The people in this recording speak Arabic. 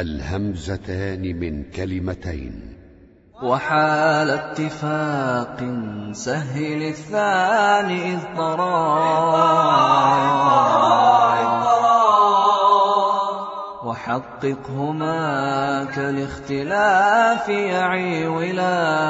الهمزتان من كلمتين. وحال اتفاق سهل الثاني إذ وحققهما كالاختلاف يعي ولا